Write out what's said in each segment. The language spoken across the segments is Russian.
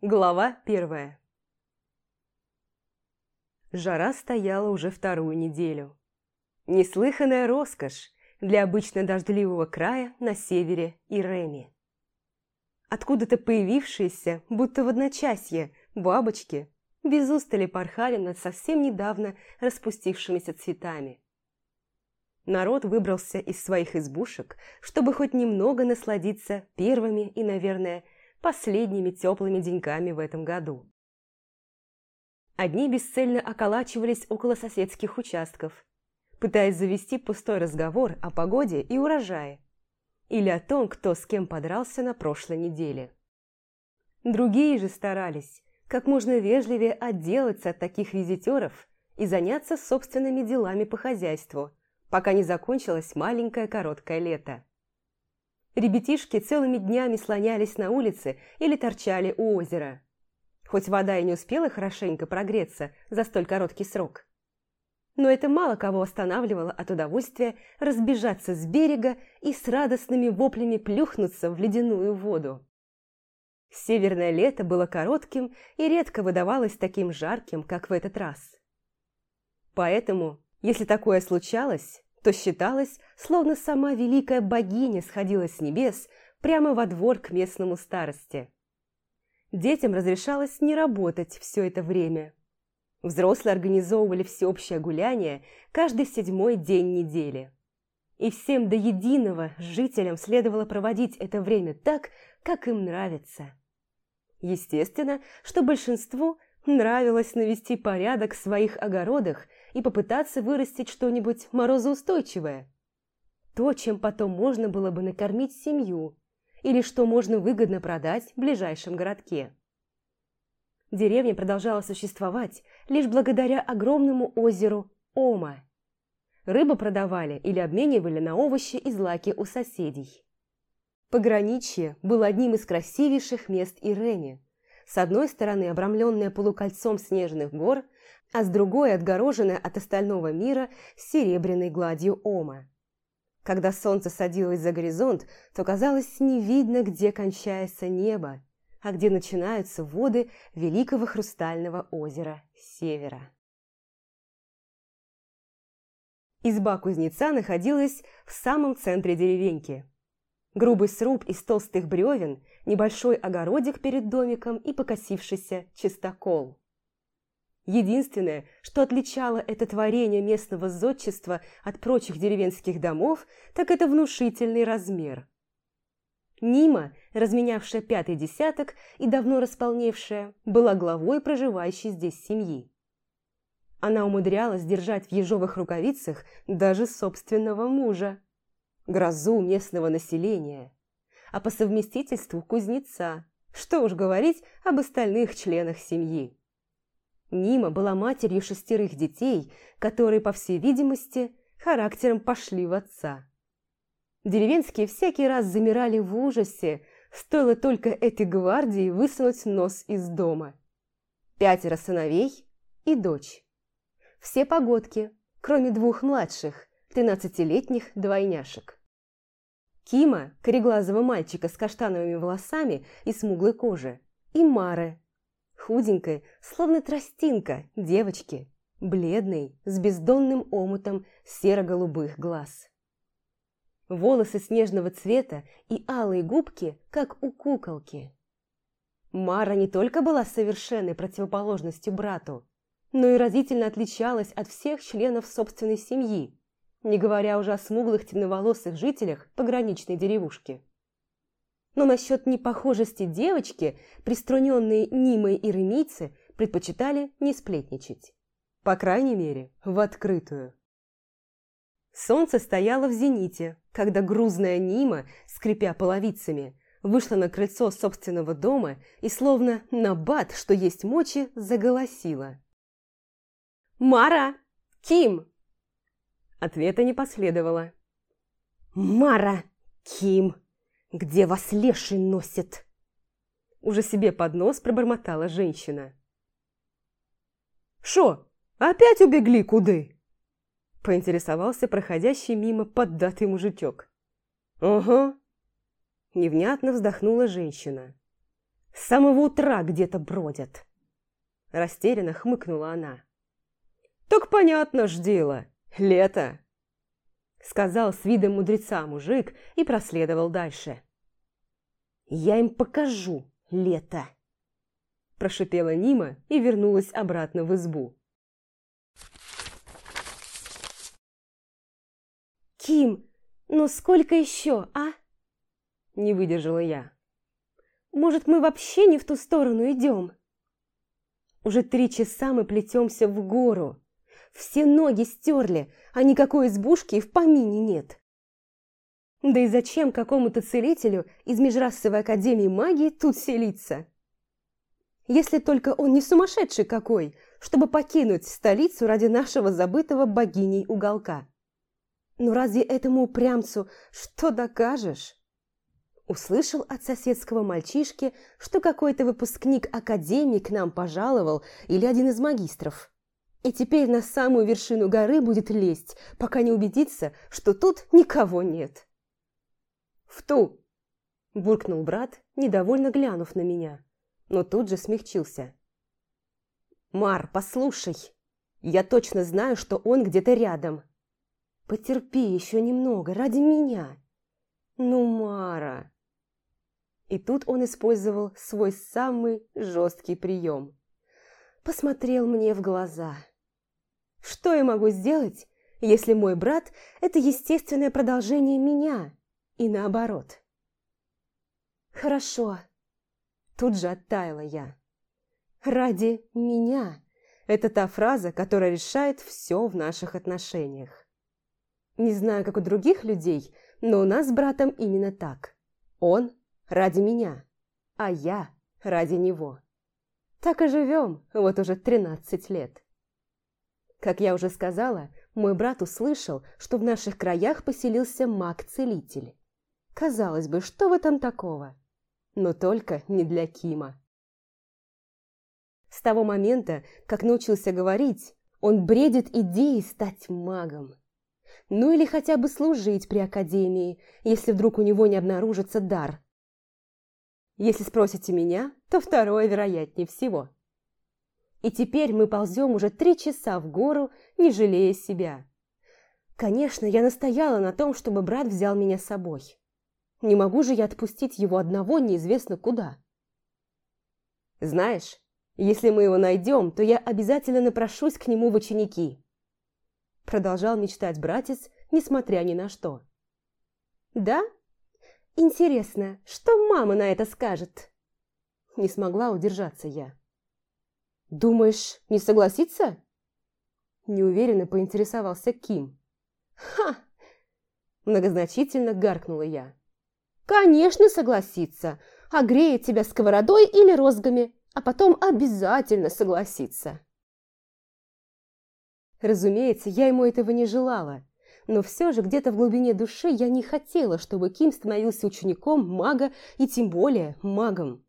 Глава первая Жара стояла уже вторую неделю. Неслыханная роскошь для обычно дождливого края на севере Иреми. Откуда-то появившиеся, будто в одночасье, бабочки без устали порхали над совсем недавно распустившимися цветами. Народ выбрался из своих избушек, чтобы хоть немного насладиться первыми и, наверное, последними теплыми деньками в этом году. Одни бесцельно околачивались около соседских участков, пытаясь завести пустой разговор о погоде и урожае, или о том, кто с кем подрался на прошлой неделе. Другие же старались как можно вежливее отделаться от таких визитеров и заняться собственными делами по хозяйству, пока не закончилось маленькое короткое лето. Ребятишки целыми днями слонялись на улице или торчали у озера. Хоть вода и не успела хорошенько прогреться за столь короткий срок. Но это мало кого останавливало от удовольствия разбежаться с берега и с радостными воплями плюхнуться в ледяную воду. Северное лето было коротким и редко выдавалось таким жарким, как в этот раз. Поэтому, если такое случалось, то считалось, словно сама великая богиня сходила с небес прямо во двор к местному старости. Детям разрешалось не работать все это время. Взрослые организовывали всеобщее гуляние каждый седьмой день недели. И всем до единого жителям следовало проводить это время так, как им нравится. Естественно, что большинству нравилось навести порядок в своих огородах и попытаться вырастить что-нибудь морозоустойчивое. То, чем потом можно было бы накормить семью, или что можно выгодно продать в ближайшем городке. Деревня продолжала существовать лишь благодаря огромному озеру Ома. Рыбу продавали или обменивали на овощи и злаки у соседей. Пограничье было одним из красивейших мест Ирени. С одной стороны обрамленное полукольцом снежных гор, а с другой отгороженное от остального мира серебряной гладью Ома. Когда солнце садилось за горизонт, то казалось не видно, где кончается небо, а где начинаются воды великого хрустального озера Севера. Изба кузнеца находилась в самом центре деревеньки – Грубый сруб из толстых бревен, небольшой огородик перед домиком и покосившийся чистокол. Единственное, что отличало это творение местного зодчества от прочих деревенских домов, так это внушительный размер. Нима, разменявшая пятый десяток и давно располневшая, была главой проживающей здесь семьи. Она умудрялась держать в ежовых рукавицах даже собственного мужа грозу местного населения, а по совместительству кузнеца, что уж говорить об остальных членах семьи. Нима была матерью шестерых детей, которые, по всей видимости, характером пошли в отца. Деревенские всякий раз замирали в ужасе, стоило только этой гвардии высунуть нос из дома. Пятеро сыновей и дочь. Все погодки, кроме двух младших, тринадцатилетних двойняшек. Кима, кореглазого мальчика с каштановыми волосами и смуглой кожей, и Мары, худенькой, словно тростинка, девочки, бледной, с бездонным омутом серо-голубых глаз. Волосы снежного цвета и алые губки, как у куколки. Мара не только была совершенной противоположностью брату, но и разительно отличалась от всех членов собственной семьи, не говоря уже о смуглых темноволосых жителях пограничной деревушки. Но насчет непохожести девочки, приструненные Нимой и Ремийцы, предпочитали не сплетничать. По крайней мере, в открытую. Солнце стояло в зените, когда грузная Нима, скрипя половицами, вышла на крыльцо собственного дома и, словно на бат, что есть мочи, заголосила. «Мара! Ким! Ответа не последовало. «Мара! Ким! Где вас леший носит?» Уже себе под нос пробормотала женщина. «Шо, опять убегли куды?» Поинтересовался проходящий мимо поддатый мужичок. «Ага». Невнятно вздохнула женщина. С самого утра где-то бродят. Растерянно хмыкнула она. «Так понятно ж дело. Лето!» Сказал с видом мудреца мужик и проследовал дальше. «Я им покажу лето!» Прошипела Нима и вернулась обратно в избу. «Ким, ну сколько еще, а?» Не выдержала я. «Может, мы вообще не в ту сторону идем?» Уже три часа мы плетемся в гору. Все ноги стерли, а никакой избушки и в помине нет. Да и зачем какому-то целителю из Межрасовой Академии Магии тут селиться? Если только он не сумасшедший какой, чтобы покинуть столицу ради нашего забытого богиней уголка. Но разве этому упрямцу что докажешь? Услышал от соседского мальчишки, что какой-то выпускник академии к нам пожаловал или один из магистров. И теперь на самую вершину горы будет лезть, пока не убедится, что тут никого нет. «В ту!» – буркнул брат, недовольно глянув на меня, но тут же смягчился. «Мар, послушай, я точно знаю, что он где-то рядом. Потерпи еще немного ради меня. Ну, Мара!» И тут он использовал свой самый жесткий прием. Посмотрел мне в глаза. Что я могу сделать, если мой брат – это естественное продолжение меня, и наоборот? Хорошо. Тут же оттаяла я. Ради меня – это та фраза, которая решает все в наших отношениях. Не знаю, как у других людей, но у нас с братом именно так. Он ради меня, а я ради него. Так и живем вот уже 13 лет. Как я уже сказала, мой брат услышал, что в наших краях поселился маг-целитель. Казалось бы, что в этом такого? Но только не для Кима. С того момента, как научился говорить, он бредит идеей стать магом. Ну или хотя бы служить при академии, если вдруг у него не обнаружится дар – если спросите меня, то второе вероятнее всего. И теперь мы ползем уже три часа в гору, не жалея себя. Конечно, я настояла на том, чтобы брат взял меня с собой. Не могу же я отпустить его одного неизвестно куда. Знаешь, если мы его найдем, то я обязательно напрошусь к нему в ученики. Продолжал мечтать братец, несмотря ни на что. Да, Интересно, что мама на это скажет? Не смогла удержаться я. Думаешь, не согласится? Неуверенно поинтересовался Ким. Ха! Многозначительно гаркнула я. Конечно, согласится. Огреет тебя сковородой или розгами, а потом обязательно согласится. Разумеется, я ему этого не желала, но все же где-то в глубине души я не хотела, чтобы Ким становился учеником мага и тем более магом.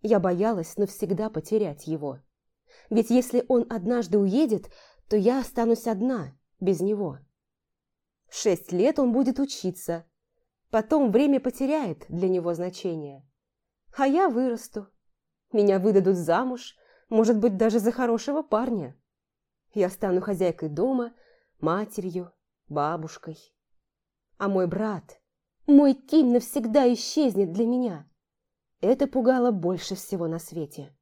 Я боялась навсегда потерять его. Ведь если он однажды уедет, то я останусь одна, без него. Шесть лет он будет учиться. Потом время потеряет для него значение. А я вырасту. Меня выдадут замуж, может быть, даже за хорошего парня. Я стану хозяйкой дома, матерью, бабушкой. А мой брат, мой Ким навсегда исчезнет для меня. Это пугало больше всего на свете.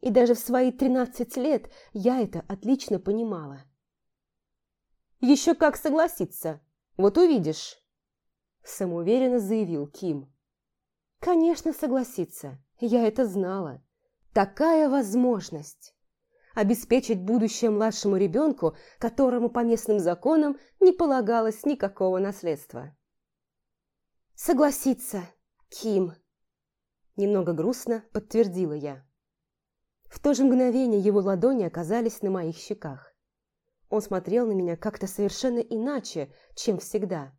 И даже в свои тринадцать лет я это отлично понимала. «Еще как согласиться, вот увидишь», – самоуверенно заявил Ким. «Конечно согласиться, я это знала. Такая возможность обеспечить будущее младшему ребенку, которому по местным законам не полагалось никакого наследства. «Согласиться, Ким», – немного грустно подтвердила я. В то же мгновение его ладони оказались на моих щеках. Он смотрел на меня как-то совершенно иначе, чем всегда.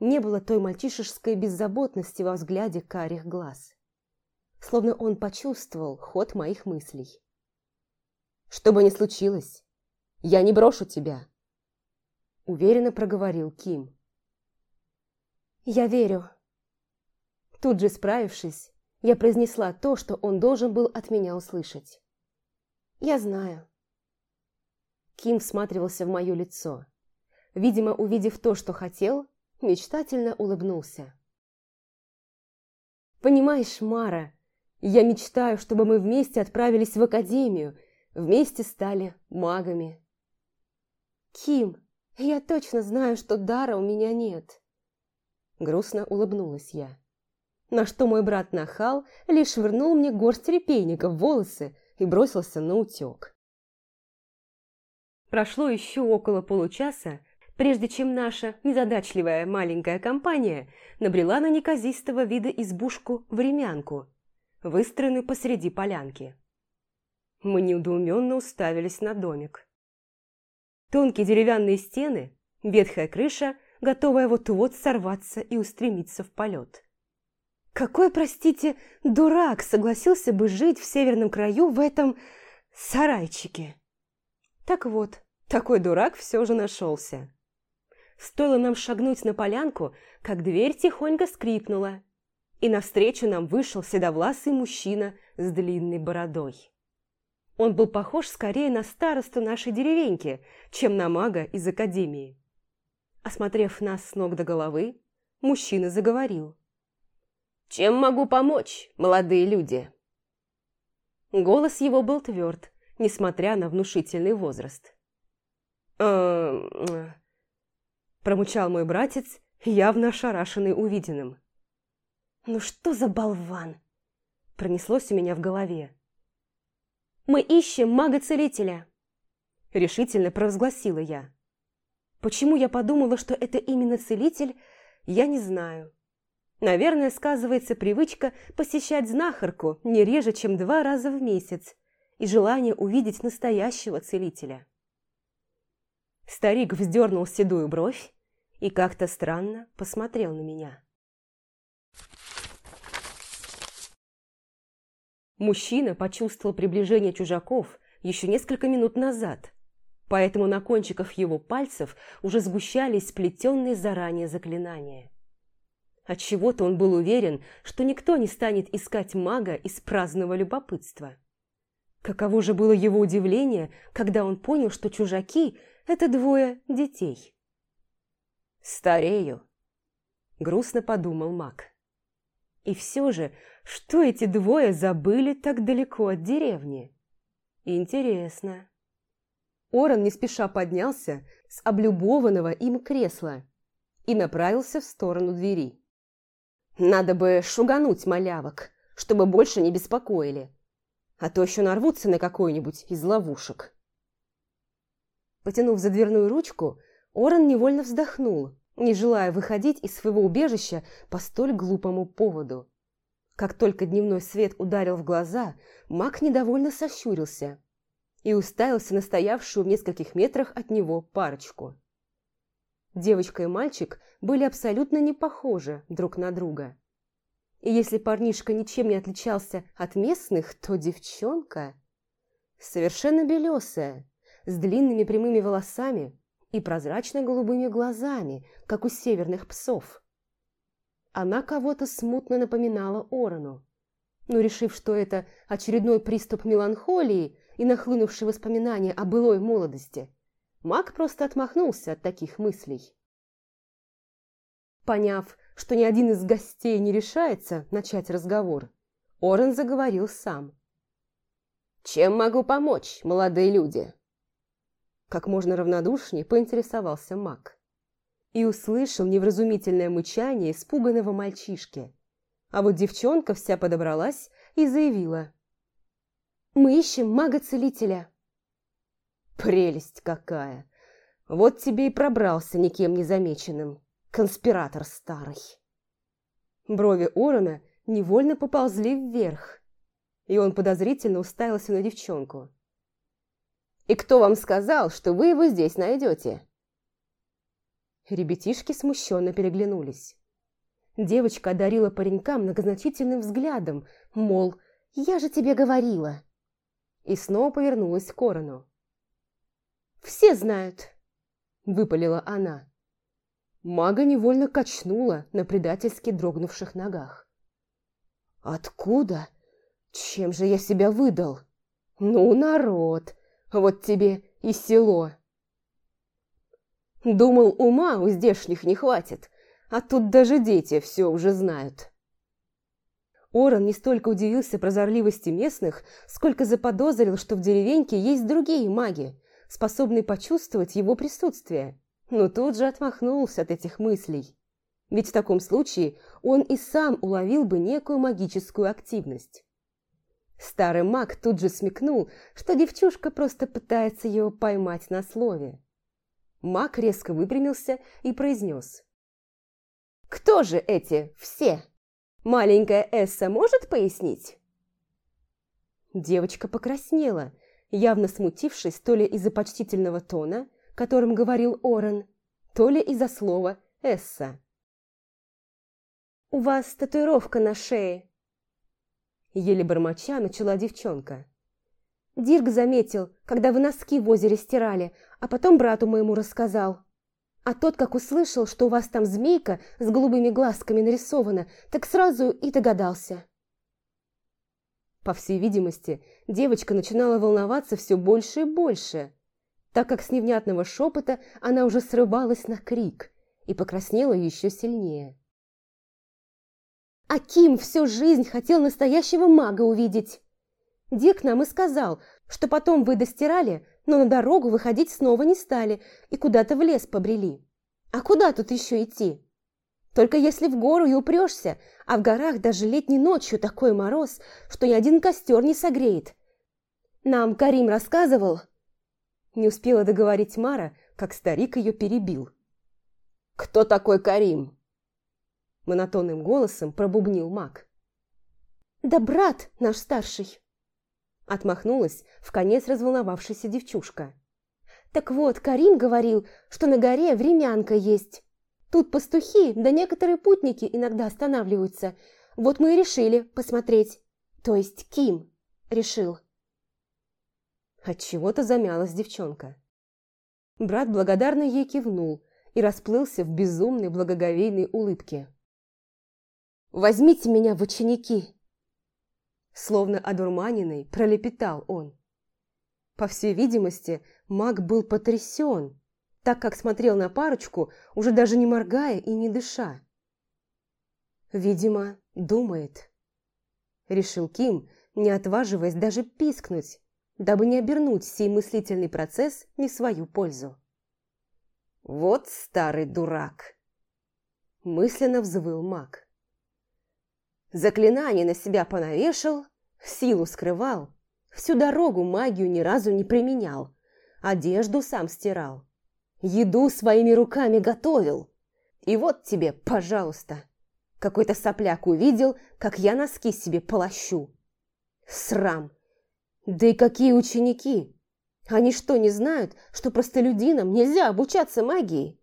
Не было той мальчишеской беззаботности во взгляде карих глаз. Словно он почувствовал ход моих мыслей. Что бы ни случилось, я не брошу тебя», – уверенно проговорил Ким. «Я верю». Тут же справившись, Я произнесла то, что он должен был от меня услышать. «Я знаю». Ким всматривался в мое лицо. Видимо, увидев то, что хотел, мечтательно улыбнулся. «Понимаешь, Мара, я мечтаю, чтобы мы вместе отправились в академию, вместе стали магами». «Ким, я точно знаю, что дара у меня нет». Грустно улыбнулась я. На что мой брат нахал лишь швырнул мне горсть репейника в волосы и бросился на утек. Прошло еще около получаса, прежде чем наша незадачливая маленькая компания набрела на неказистого вида избушку-времянку, выстроенную посреди полянки. Мы недоуменно уставились на домик. Тонкие деревянные стены, ветхая крыша, готовая вот-вот сорваться и устремиться в полет. Какой, простите, дурак согласился бы жить в северном краю в этом сарайчике? Так вот, такой дурак все же нашелся. Стоило нам шагнуть на полянку, как дверь тихонько скрипнула, и навстречу нам вышел седовласый мужчина с длинной бородой. Он был похож скорее на старосту нашей деревеньки, чем на мага из академии. Осмотрев нас с ног до головы, мужчина заговорил. «Чем могу помочь, молодые люди?» Голос его был тверд, несмотря на внушительный возраст. «Эм, промычал мой братец, явно ошарашенный увиденным. «Ну что за болван?» Пронеслось у меня в голове. «Мы ищем мага-целителя!» Решительно провозгласила я. Почему я подумала, что это именно целитель, я не знаю. Наверное, сказывается привычка посещать знахарку не реже, чем два раза в месяц, и желание увидеть настоящего целителя. Старик вздернул седую бровь и как-то странно посмотрел на меня. Мужчина почувствовал приближение чужаков еще несколько минут назад, поэтому на кончиках его пальцев уже сгущались сплетенные заранее заклинания. Отчего-то он был уверен, что никто не станет искать мага из праздного любопытства. Каково же было его удивление, когда он понял, что чужаки – это двое детей. «Старею», – грустно подумал маг. И все же, что эти двое забыли так далеко от деревни? Интересно. Оран не спеша поднялся с облюбованного им кресла и направился в сторону двери. Надо бы шугануть малявок, чтобы больше не беспокоили, а то еще нарвутся на какой-нибудь из ловушек. Потянув за дверную ручку, Оран невольно вздохнул, не желая выходить из своего убежища по столь глупому поводу. Как только дневной свет ударил в глаза, маг недовольно сощурился и уставился на стоявшую в нескольких метрах от него парочку. Девочка и мальчик были абсолютно не похожи друг на друга. И если парнишка ничем не отличался от местных, то девчонка совершенно белесая, с длинными прямыми волосами и прозрачно-голубыми глазами, как у северных псов. Она кого-то смутно напоминала Орону, но, решив, что это очередной приступ меланхолии и нахлынувшие воспоминания о былой молодости, маг просто отмахнулся от таких мыслей. Поняв, что ни один из гостей не решается начать разговор, Орен заговорил сам. «Чем могу помочь, молодые люди?» Как можно равнодушнее поинтересовался маг. И услышал невразумительное мычание испуганного мальчишки. А вот девчонка вся подобралась и заявила. «Мы ищем мага-целителя». «Прелесть какая! Вот тебе и пробрался никем не замеченным, конспиратор старый». Брови Орона невольно поползли вверх, и он подозрительно уставился на девчонку. И кто вам сказал, что вы его здесь найдете?» Ребятишки смущенно переглянулись. Девочка одарила паренька многозначительным взглядом, мол, «Я же тебе говорила!» И снова повернулась к Корону. «Все знают!» – выпалила она. Мага невольно качнула на предательски дрогнувших ногах. Откуда? Чем же я себя выдал? Ну, народ, вот тебе и село. Думал, ума у здешних не хватит, а тут даже дети все уже знают. Оран не столько удивился прозорливости местных, сколько заподозрил, что в деревеньке есть другие маги, способные почувствовать его присутствие, но тут же отмахнулся от этих мыслей. Ведь в таком случае он и сам уловил бы некую магическую активность. Старый маг тут же смекнул, что девчушка просто пытается его поймать на слове. Маг резко выпрямился и произнес. «Кто же эти все? Маленькая Эсса может пояснить?» Девочка покраснела, явно смутившись то ли из-за почтительного тона, которым говорил Орен, то ли из-за слова «Эсса». «У вас татуировка на шее», Еле бормоча начала девчонка. Дирк заметил, когда вы носки в озере стирали, а потом брату моему рассказал. А тот, как услышал, что у вас там змейка с голубыми глазками нарисована, так сразу и догадался. По всей видимости, девочка начинала волноваться все больше и больше, так как с невнятного шепота она уже срывалась на крик и покраснела еще сильнее. Аким всю жизнь хотел настоящего мага увидеть. Дик нам и сказал, что потом вы достирали, но на дорогу выходить снова не стали и куда-то в лес побрели. А куда тут еще идти? Только если в гору и упрешься, а в горах даже летней ночью такой мороз, что ни один костер не согреет. Нам Карим рассказывал... Не успела договорить Мара, как старик ее перебил. «Кто такой Карим?» Монотонным голосом пробубнил маг. «Да брат наш старший!» Отмахнулась в конец разволновавшаяся девчушка. «Так вот, Карим говорил, что на горе времянка есть. Тут пастухи, да некоторые путники иногда останавливаются. Вот мы и решили посмотреть. То есть Ким решил». Отчего-то замялась девчонка. Брат благодарно ей кивнул и расплылся в безумной благоговейной улыбке. Возьмите меня в ученики!» Словно одурманенный, пролепетал он. По всей видимости, маг был потрясен, так как смотрел на парочку, уже даже не моргая и не дыша. «Видимо, думает», — решил Ким, не отваживаясь даже пискнуть, дабы не обернуть сей мыслительный процесс не в свою пользу. «Вот старый дурак!» Мысленно взвыл маг. Заклинание на себя понавешал, силу скрывал, всю дорогу магию ни разу не применял, одежду сам стирал, еду своими руками готовил. И вот тебе, пожалуйста, какой-то сопляк увидел, как я носки себе полощу. Срам! Да и какие ученики! Они что, не знают, что простолюдинам нельзя обучаться магии?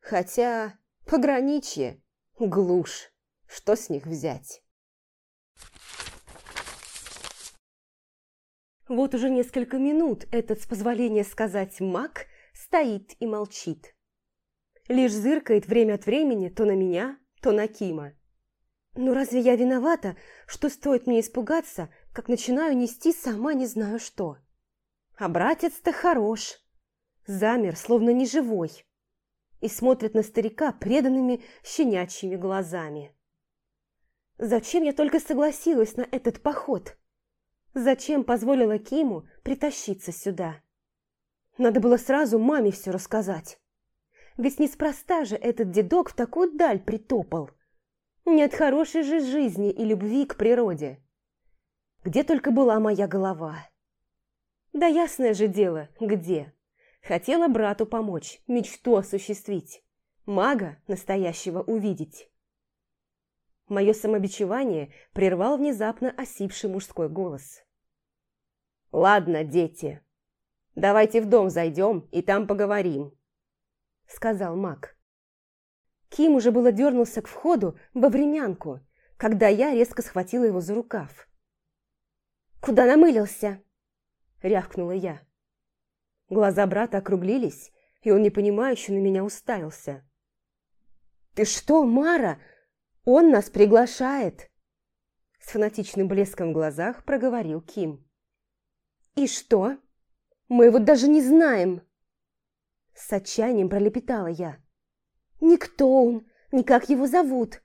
Хотя пограничье, глушь. Что с них взять? Вот уже несколько минут этот, с позволения сказать, маг стоит и молчит. Лишь зыркает время от времени то на меня, то на Кима. Ну разве я виновата, что стоит мне испугаться, как начинаю нести сама не знаю что? А братец-то хорош. Замер, словно неживой, и смотрит на старика преданными щенячьими глазами. Зачем я только согласилась на этот поход? Зачем позволила Киму притащиться сюда? Надо было сразу маме все рассказать. Ведь неспроста же этот дедок в такую даль притопал. Не от хорошей же жизни и любви к природе. Где только была моя голова. Да ясное же дело, где. Хотела брату помочь, мечту осуществить. Мага настоящего увидеть. Мое самобичевание прервал внезапно осипший мужской голос. «Ладно, дети, давайте в дом зайдем и там поговорим», — сказал маг. Ким уже было дернулся к входу во времянку, когда я резко схватила его за рукав. «Куда намылился?» — рявкнула я. Глаза брата округлились, и он непонимающе на меня уставился. «Ты что, Мара? Он нас приглашает!» С фанатичным блеском в глазах проговорил Ким. «И что? Мы его даже не знаем!» С отчаянием пролепетала я. «Никто он, ни как его зовут.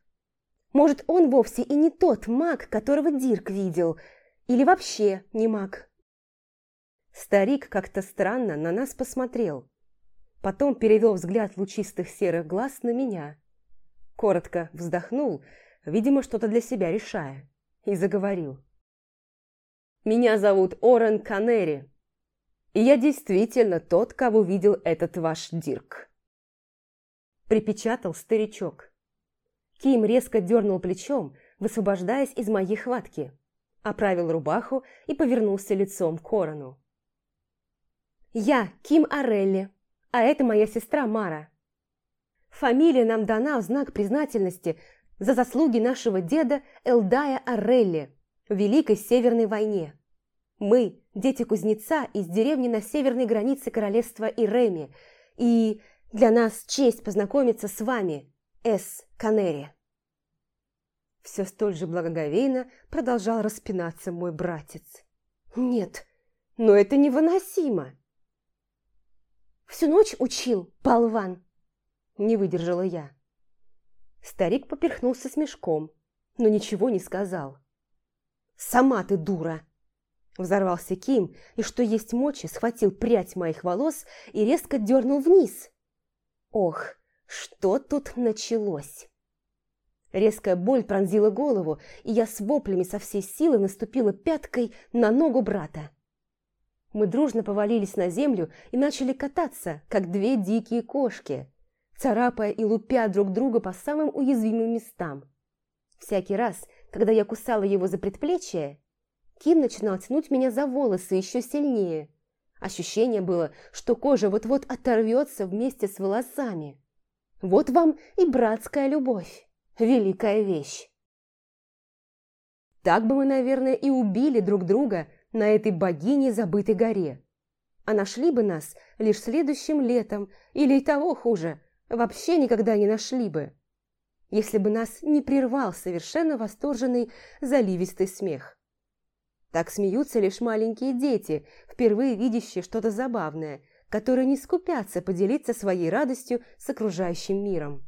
Может, он вовсе и не тот маг, которого Дирк видел, или вообще не маг». Старик как-то странно на нас посмотрел. Потом перевел взгляд лучистых серых глаз на меня. Коротко вздохнул, видимо, что-то для себя решая, и заговорил. «Меня зовут Орен Канери, и я действительно тот, кого видел этот ваш Дирк». Припечатал старичок. Ким резко дернул плечом, высвобождаясь из моей хватки, оправил рубаху и повернулся лицом к Корону. «Я Ким Орелли, а это моя сестра Мара. Фамилия нам дана в знак признательности за заслуги нашего деда Элдая Орелли в Великой Северной войне. Мы – дети кузнеца из деревни на северной границе королевства Иреми, и для нас честь познакомиться с вами, Эс Канери. Все столь же благоговейно продолжал распинаться мой братец. Нет, но это невыносимо. Всю ночь учил, болван!» Не выдержала я. Старик поперхнулся смешком, но ничего не сказал. «Сама ты дура!» Взорвался Ким и, что есть мочи, схватил прядь моих волос и резко дернул вниз. Ох, что тут началось! Резкая боль пронзила голову, и я с воплями со всей силы наступила пяткой на ногу брата. Мы дружно повалились на землю и начали кататься, как две дикие кошки, царапая и лупя друг друга по самым уязвимым местам. Всякий раз, когда я кусала его за предплечье, Ким начинал тянуть меня за волосы еще сильнее. Ощущение было, что кожа вот-вот оторвется вместе с волосами. Вот вам и братская любовь, великая вещь. Так бы мы, наверное, и убили друг друга – на этой богине забытой горе. А нашли бы нас лишь следующим летом, или и того хуже, вообще никогда не нашли бы, если бы нас не прервал совершенно восторженный заливистый смех. Так смеются лишь маленькие дети, впервые видящие что-то забавное, которые не скупятся поделиться своей радостью с окружающим миром.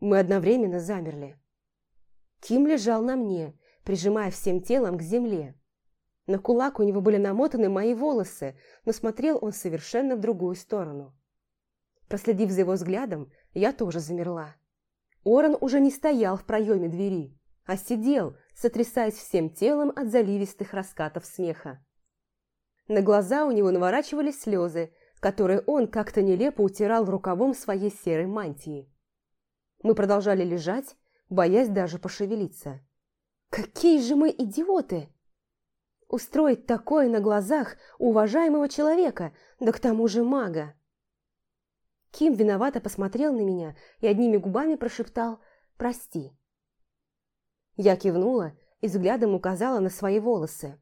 Мы одновременно замерли. Ким лежал на мне, прижимая всем телом к земле. На кулак у него были намотаны мои волосы, но смотрел он совершенно в другую сторону. Проследив за его взглядом, я тоже замерла. Оран уже не стоял в проеме двери, а сидел, сотрясаясь всем телом от заливистых раскатов смеха. На глаза у него наворачивались слезы, которые он как-то нелепо утирал рукавом своей серой мантии. Мы продолжали лежать, боясь даже пошевелиться. «Какие же мы идиоты!» Устроить такое на глазах уважаемого человека, да к тому же мага. Ким виновато посмотрел на меня и одними губами прошептал «Прости». Я кивнула и взглядом указала на свои волосы.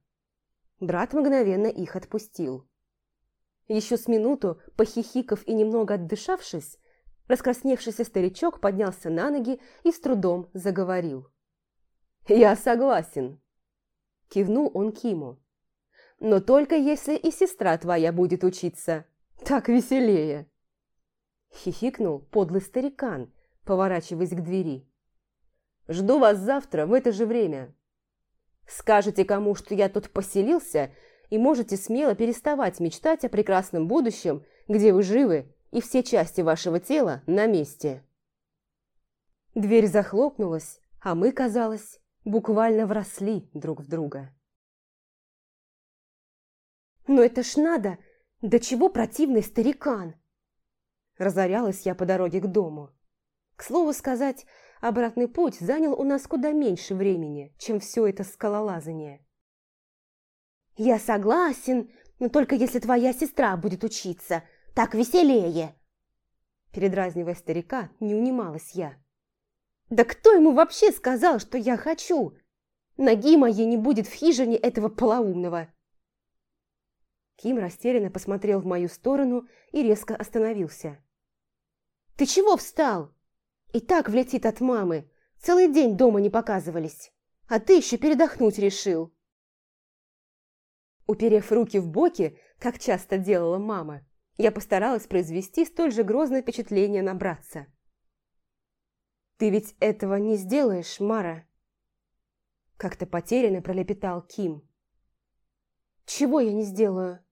Брат мгновенно их отпустил. Еще с минуту, похихиков и немного отдышавшись, раскрасневшийся старичок поднялся на ноги и с трудом заговорил. «Я согласен. Кивнул он Киму. «Но только если и сестра твоя будет учиться. Так веселее!» Хихикнул подлый старикан, поворачиваясь к двери. «Жду вас завтра в это же время. Скажете кому, что я тут поселился, и можете смело переставать мечтать о прекрасном будущем, где вы живы и все части вашего тела на месте». Дверь захлопнулась, а мы, казалось, буквально вросли друг в друга. «Но это ж надо! До чего противный старикан!» Разорялась я по дороге к дому. К слову сказать, обратный путь занял у нас куда меньше времени, чем все это скалолазание. «Я согласен, но только если твоя сестра будет учиться, так веселее!» Передразнивая старика, не унималась я. Да кто ему вообще сказал, что я хочу? Ноги моей не будет в хижине этого полоумного. Ким растерянно посмотрел в мою сторону и резко остановился. «Ты чего встал? И так влетит от мамы. Целый день дома не показывались. а ты еще передохнуть решил. Уперев руки в боки, как часто делала мама, я постаралась произвести столь же грозное впечатление на братца. «Ты ведь этого не сделаешь, Мара?» Как-то потерянно пролепетал Ким. «Чего я не сделаю?»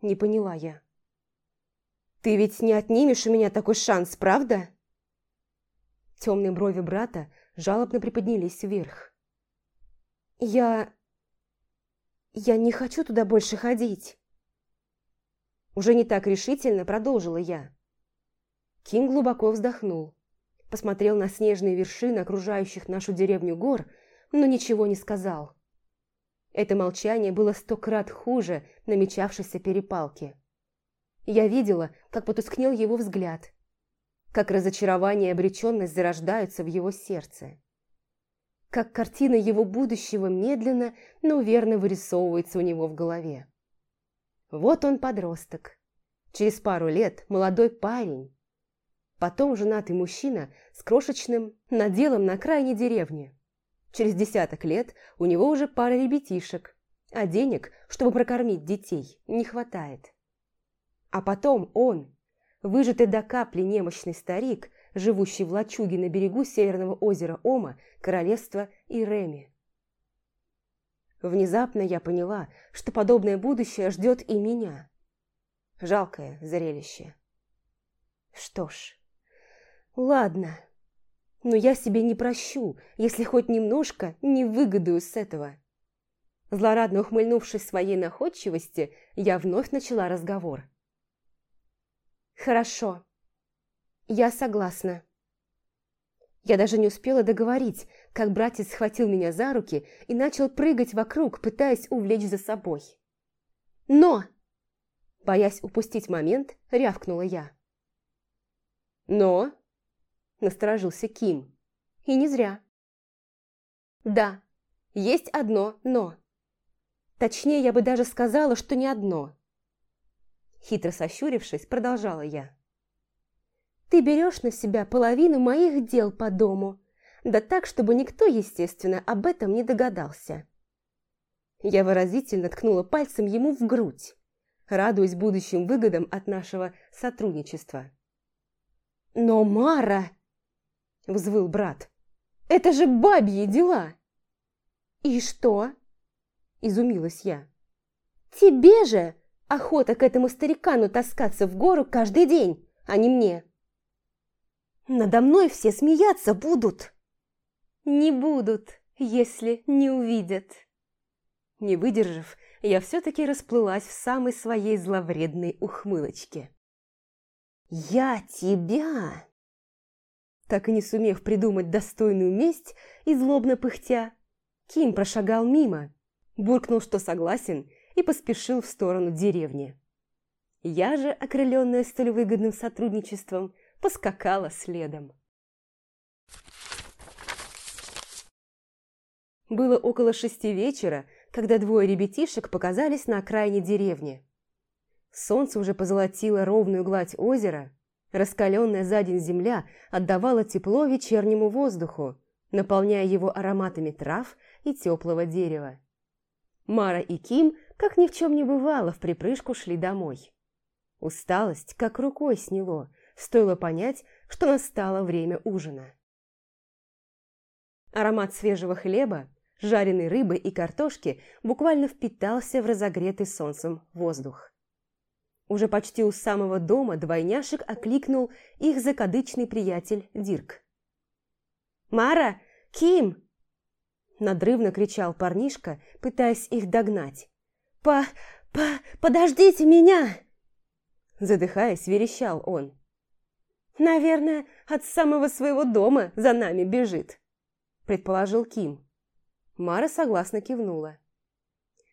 Не поняла я. «Ты ведь не отнимешь у меня такой шанс, правда?» Темные брови брата жалобно приподнялись вверх. «Я... я не хочу туда больше ходить». Уже не так решительно продолжила я. Ким глубоко вздохнул, посмотрел на снежные вершины окружающих нашу деревню гор, но ничего не сказал. Это молчание было сто крат хуже намечавшейся перепалки. Я видела, как потускнел его взгляд, как разочарование и обреченность зарождаются в его сердце. Как картина его будущего медленно, но верно вырисовывается у него в голове. Вот он подросток. Через пару лет молодой парень. Потом женатый мужчина с крошечным наделом на крайней деревне. Через десяток лет у него уже пара ребятишек, а денег, чтобы прокормить детей, не хватает. А потом он, выжатый до капли немощный старик, живущий в лачуге на берегу северного озера Ома, королевства Иреми. Внезапно я поняла, что подобное будущее ждет и меня. Жалкое зрелище. Что ж, ладно, но я себе не прощу, если хоть немножко не выгодую с этого. Злорадно ухмыльнувшись своей находчивости, я вновь начала разговор. «Хорошо. Я согласна». Я даже не успела договорить, как братец схватил меня за руки и начал прыгать вокруг, пытаясь увлечь за собой. «Но!» Боясь упустить момент, рявкнула я. «Но?» – насторожился Ким. «И не зря». «Да, есть одно «но». Точнее, я бы даже сказала, что не одно. Хитро сощурившись, продолжала я. Ты берешь на себя половину моих дел по дому, да так, чтобы никто, естественно, об этом не догадался. Я выразительно ткнула пальцем ему в грудь, радуясь будущим выгодам от нашего сотрудничества. «Но, Мара!» – взвыл брат. «Это же бабьи дела!» «И что?» – изумилась я. «Тебе же охота к этому старикану таскаться в гору каждый день, а не мне!» «Надо мной все смеяться будут!» «Не будут, если не увидят!» Не выдержав, я все-таки расплылась в самой своей зловредной ухмылочке. «Я тебя!» Так и не сумев придумать достойную месть и злобно пыхтя, Ким прошагал мимо, буркнул, что согласен, и поспешил в сторону деревни. Я же, окрыленная столь выгодным сотрудничеством, поскакала следом. Было около шести вечера, когда двое ребятишек показались на окраине деревни. Солнце уже позолотило ровную гладь озера, раскаленная за день земля отдавала тепло вечернему воздуху, наполняя его ароматами трав и теплого дерева. Мара и Ким, как ни в чем не бывало, в припрыжку шли домой. Усталость как рукой сняло, стоило понять, что настало время ужина. Аромат свежего хлеба, жареной рыбы и картошки буквально впитался в разогретый солнцем воздух. Уже почти у самого дома двойняшек окликнул их закадычный приятель Дирк. «Мара! Ким!» Надрывно кричал парнишка, пытаясь их догнать. «По... по... подождите меня!» Задыхаясь, верещал он. «Наверное, от самого своего дома за нами бежит», предположил Ким. Мара согласно кивнула.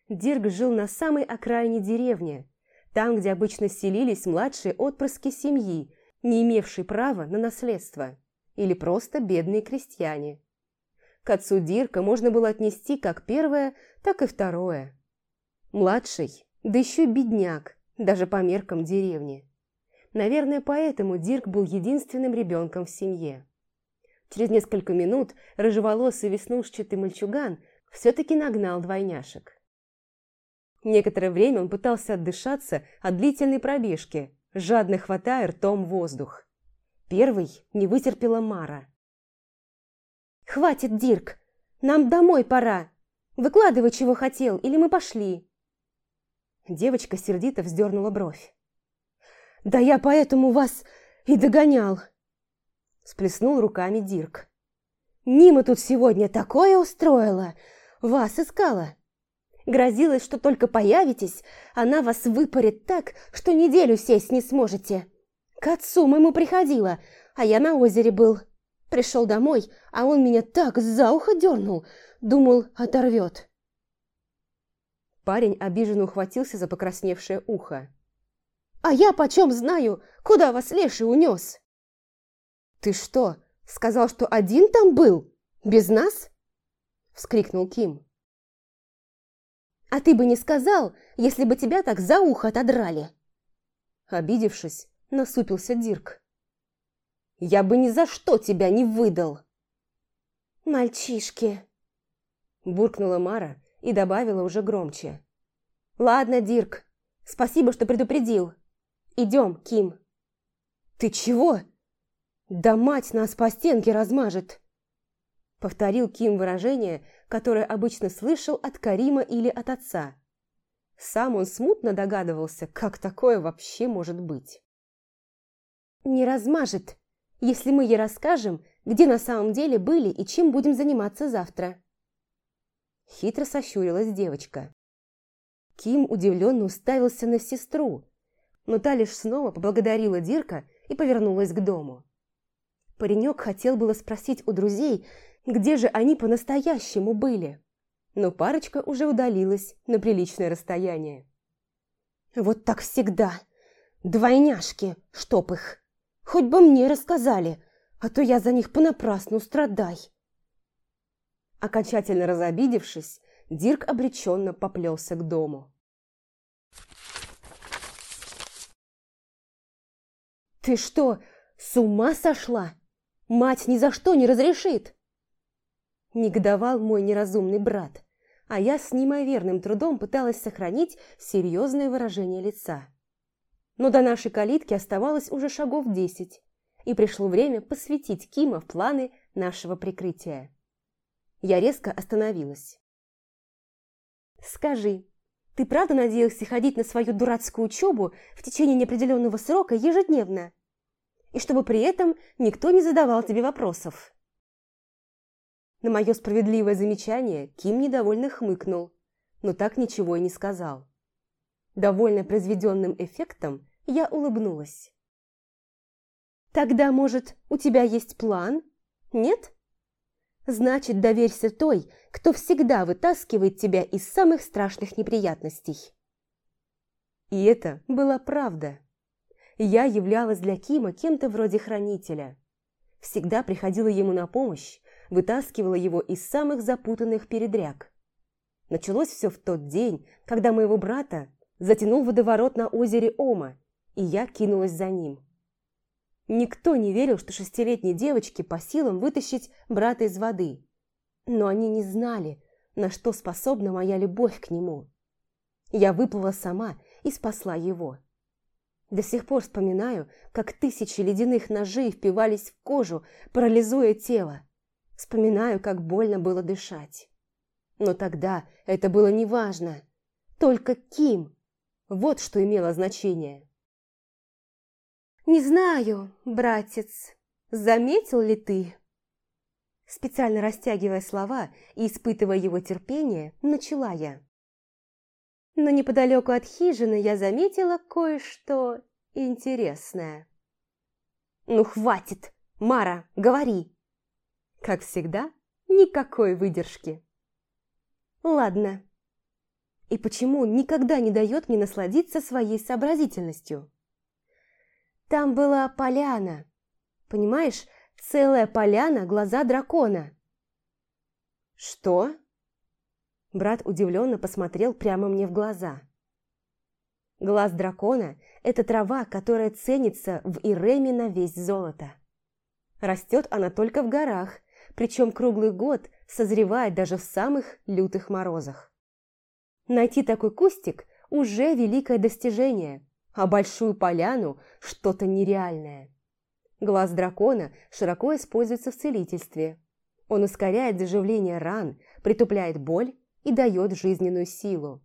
Дирк жил на самой окраине деревни, там, где обычно селились младшие отпрыски семьи, не имевшие права на наследство, или просто бедные крестьяне. К отцу Дирка можно было отнести как первое, так и второе. Младший, да еще бедняк, даже по меркам деревни. Наверное, поэтому Дирк был единственным ребенком в семье. Через несколько минут рыжеволосый веснушчатый мальчуган все-таки нагнал двойняшек. Некоторое время он пытался отдышаться от длительной пробежки, жадно хватая ртом воздух. Первый не вытерпела Мара. «Хватит, Дирк! Нам домой пора! Выкладывай, чего хотел, или мы пошли!» Девочка сердито вздернула бровь. «Да я поэтому вас и догонял!» Сплеснул руками Дирк. «Нима тут сегодня такое устроила! Вас искала! Грозилась, что только появитесь, она вас выпарит так, что неделю сесть не сможете. К отцу моему приходила, а я на озере был. Пришел домой, а он меня так за ухо дернул, думал, оторвет. Парень обиженно ухватился за покрасневшее ухо. «А я почем знаю, куда вас леший унес?» «Ты что, сказал, что один там был? Без нас?» – вскрикнул Ким. «А ты бы не сказал, если бы тебя так за ухо отодрали!» Обидевшись, насупился Дирк. «Я бы ни за что тебя не выдал!» «Мальчишки!» Буркнула Мара и добавила уже громче. «Ладно, Дирк, спасибо, что предупредил. Идем, Ким». «Ты чего?» «Да мать нас по стенке размажет!» Повторил Ким выражение, которое обычно слышал от Карима или от отца. Сам он смутно догадывался, как такое вообще может быть. «Не размажет, если мы ей расскажем, где на самом деле были и чем будем заниматься завтра». Хитро сощурилась девочка. Ким удивленно уставился на сестру, но та лишь снова поблагодарила Дирка и повернулась к дому. Паренек хотел было спросить у друзей, где же они по-настоящему были, но парочка уже удалилась на приличное расстояние. «Вот так всегда! Двойняшки, чтоб их! Хоть бы мне рассказали, а то я за них понапрасну страдай!» Окончательно разобидевшись, Дирк обреченно поплелся к дому. «Ты что, с ума сошла? Мать ни за что не разрешит!» Негодовал мой неразумный брат, а я с неимоверным трудом пыталась сохранить серьезное выражение лица. Но до нашей калитки оставалось уже шагов десять, и пришло время посвятить Кима в планы нашего прикрытия. Я резко остановилась. «Скажи, ты правда надеялся ходить на свою дурацкую учебу в течение неопределенного срока ежедневно? И чтобы при этом никто не задавал тебе вопросов?» На мое справедливое замечание Ким недовольно хмыкнул, но так ничего и не сказал. Довольно произведенным эффектом, я улыбнулась. «Тогда, может, у тебя есть план? Нет?» Значит, доверься той, кто всегда вытаскивает тебя из самых страшных неприятностей. И это была правда. Я являлась для Кима кем-то вроде хранителя. Всегда приходила ему на помощь, вытаскивала его из самых запутанных передряг. Началось все в тот день, когда моего брата затянул водоворот на озере Ома, и я кинулась за ним. Никто не верил, что шестилетней девочке по силам вытащить брата из воды. Но они не знали, на что способна моя любовь к нему. Я выплыла сама и спасла его. До сих пор вспоминаю, как тысячи ледяных ножей впивались в кожу, парализуя тело. Вспоминаю, как больно было дышать. Но тогда это было неважно. Только Ким. Вот что имело значение. «Не знаю, братец, заметил ли ты?» Специально растягивая слова и испытывая его терпение, начала я. Но неподалеку от хижины я заметила кое-что интересное. «Ну, хватит! Мара, говори!» Как всегда, никакой выдержки. «Ладно. И почему он никогда не дает мне насладиться своей сообразительностью?» Там была поляна. Понимаешь, целая поляна глаза дракона. Что? Брат удивленно посмотрел прямо мне в глаза. Глаз дракона – это трава, которая ценится в Иреме на весь золото. Растет она только в горах, причем круглый год созревает даже в самых лютых морозах. Найти такой кустик уже великое достижение, а большую поляну – что-то нереальное. Глаз дракона широко используется в целительстве. Он ускоряет заживление ран, притупляет боль и дает жизненную силу.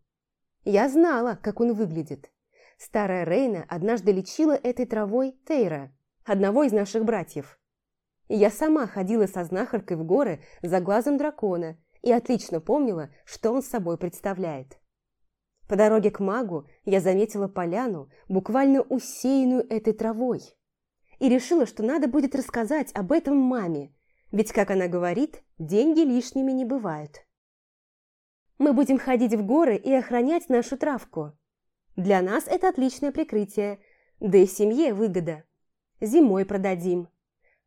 Я знала, как он выглядит. Старая Рейна однажды лечила этой травой Тейра, одного из наших братьев. Я сама ходила со знахаркой в горы за глазом дракона и отлично помнила, что он собой представляет. По дороге к магу я заметила поляну, буквально усеянную этой травой, и решила, что надо будет рассказать об этом маме, ведь, как она говорит, деньги лишними не бывают. Мы будем ходить в горы и охранять нашу травку. Для нас это отличное прикрытие, да и семье выгода. Зимой продадим.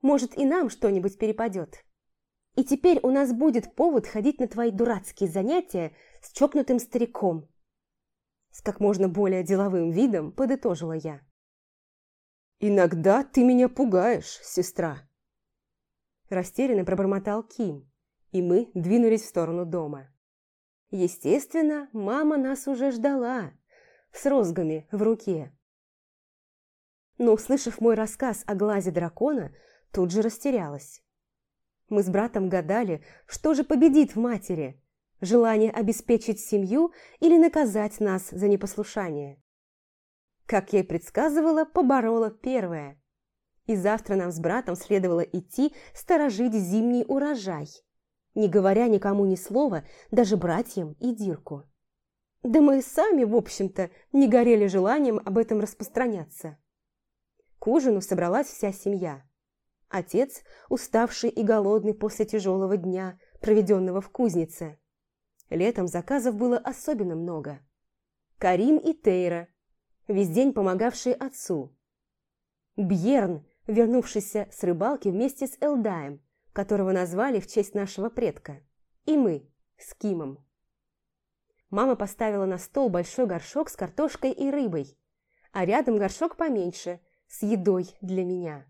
Может, и нам что-нибудь перепадет. И теперь у нас будет повод ходить на твои дурацкие занятия с чокнутым стариком. С как можно более деловым видом подытожила я. «Иногда ты меня пугаешь, сестра!» Растерянно пробормотал Ким, и мы двинулись в сторону дома. Естественно, мама нас уже ждала, с розгами в руке. Но, услышав мой рассказ о глазе дракона, тут же растерялась. Мы с братом гадали, что же победит в матери – желание обеспечить семью или наказать нас за непослушание. Как я и предсказывала, поборола первое. И завтра нам с братом следовало идти сторожить зимний урожай, не говоря никому ни слова, даже братьям и Дирку. Да мы и сами, в общем-то, не горели желанием об этом распространяться. К ужину собралась вся семья. Отец, уставший и голодный после тяжелого дня, проведенного в кузнице. Летом заказов было особенно много. Карим и Тейра, весь день помогавшие отцу. Бьерн, вернувшийся с рыбалки вместе с Элдаем, которого назвали в честь нашего предка. И мы с Кимом. Мама поставила на стол большой горшок с картошкой и рыбой, а рядом горшок поменьше, с едой для меня.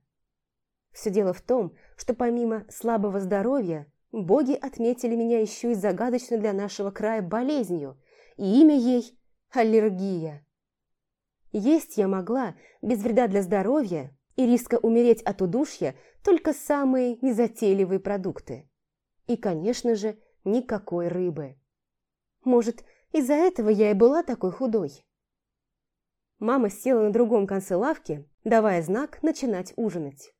Все дело в том, что помимо слабого здоровья, боги отметили меня еще и загадочной для нашего края болезнью, и имя ей – аллергия. Есть я могла, без вреда для здоровья и риска умереть от удушья, только самые незатейливые продукты. И, конечно же, никакой рыбы. Может, из-за этого я и была такой худой? Мама села на другом конце лавки, давая знак начинать ужинать.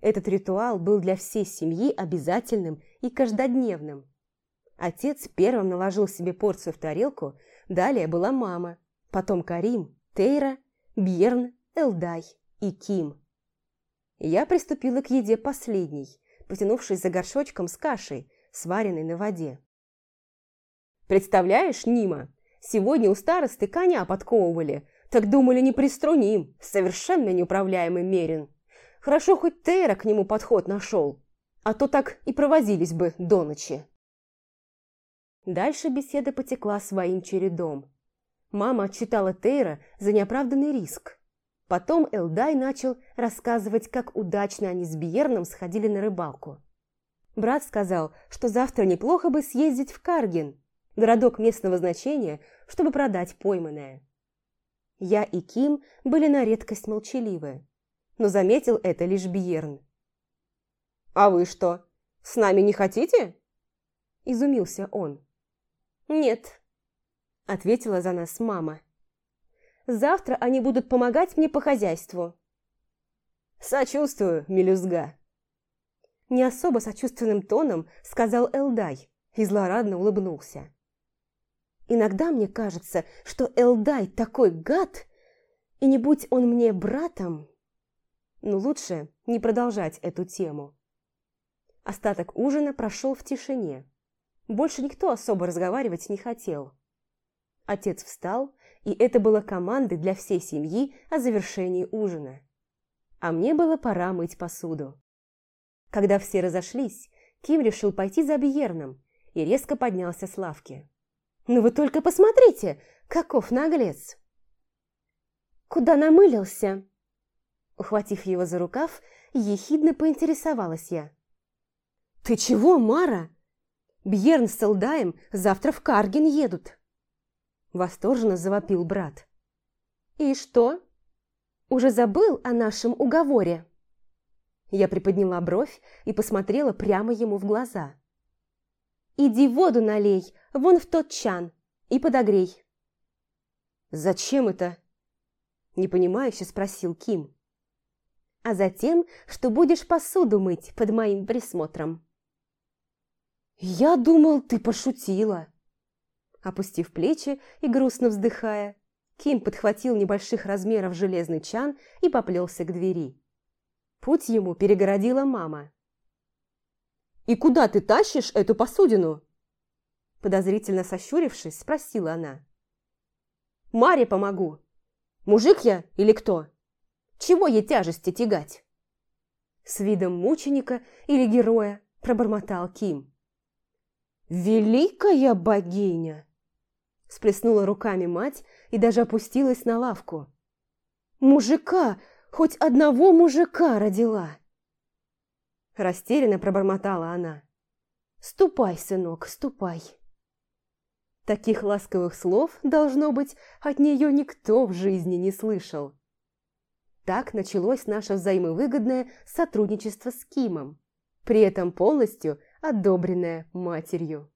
Этот ритуал был для всей семьи обязательным и каждодневным. Отец первым наложил себе порцию в тарелку, далее была мама, потом Карим, Тейра, Бьерн, Элдай и Ким. Я приступила к еде последней, потянувшись за горшочком с кашей, сваренной на воде. «Представляешь, Нима, сегодня у старосты коня подковывали, так думали не приструним, совершенно неуправляемый мерин». Хорошо, хоть Тейра к нему подход нашел, а то так и провозились бы до ночи. Дальше беседа потекла своим чередом. Мама отчитала Тейра за неоправданный риск. Потом Элдай начал рассказывать, как удачно они с Биерном сходили на рыбалку. Брат сказал, что завтра неплохо бы съездить в Карген, городок местного значения, чтобы продать пойманное. Я и Ким были на редкость молчаливы но заметил это лишь Бьерн. «А вы что, с нами не хотите?» – изумился он. «Нет», – ответила за нас мама. «Завтра они будут помогать мне по хозяйству». «Сочувствую, мелюзга», – не особо сочувственным тоном сказал Элдай и злорадно улыбнулся. «Иногда мне кажется, что Элдай такой гад, и не будь он мне братом...» но лучше не продолжать эту тему. Остаток ужина прошел в тишине. Больше никто особо разговаривать не хотел. Отец встал, и это было командой для всей семьи о завершении ужина. А мне было пора мыть посуду. Когда все разошлись, Ким решил пойти за Бьерном и резко поднялся с лавки. «Ну вы только посмотрите, каков наглец!» «Куда намылился?» Ухватив его за рукав, ехидно поинтересовалась я. «Ты чего, Мара? Бьерн с Селдаем завтра в Карген едут!» Восторженно завопил брат. «И что? Уже забыл о нашем уговоре?» Я приподняла бровь и посмотрела прямо ему в глаза. «Иди воду налей, вон в тот чан, и подогрей». «Зачем это?» Непонимающе спросил Ким. «А затем, что будешь посуду мыть под моим присмотром». «Я думал, ты пошутила!» Опустив плечи и грустно вздыхая, Ким подхватил небольших размеров железный чан и поплелся к двери. Путь ему перегородила мама. «И куда ты тащишь эту посудину?» Подозрительно сощурившись, спросила она. «Маре помогу. Мужик я или кто? Чего ей тяжести тягать?» С видом мученика или героя пробормотал Ким. «Великая богиня!» Сплеснула руками мать и даже опустилась на лавку. «Мужика! Хоть одного мужика родила!» Растерянно пробормотала она. «Ступай, сынок, ступай!» Таких ласковых слов, должно быть, от нее никто в жизни не слышал. Так началось наше взаимовыгодное сотрудничество с Кимом, при этом полностью одобренное матерью.